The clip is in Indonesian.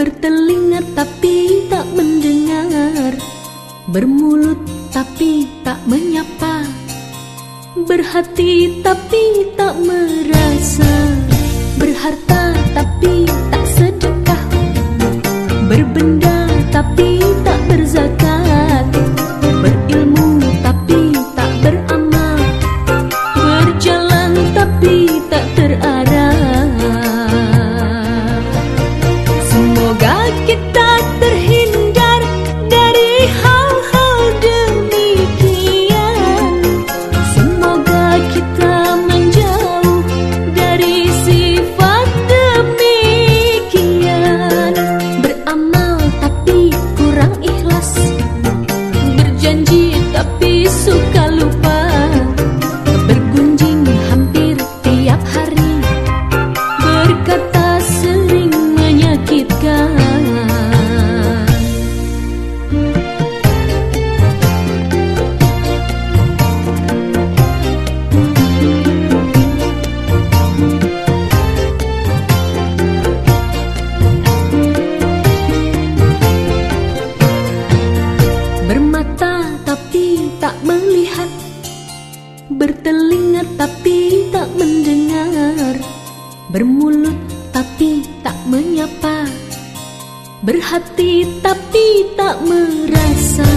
Bertelinga tapi tak mendengar. Bermulut tapi tak menyapa. Berhati tapi tak merasa. Berharta tapi tak sedekah. Berbenda tapi tak berzakat. Berilmu tapi tak beramal. Berjalan tapi tak terarah Bertelinga tapi tak mendengar. Bermulut tapi tak menyapa. Berhati tapi tak merasa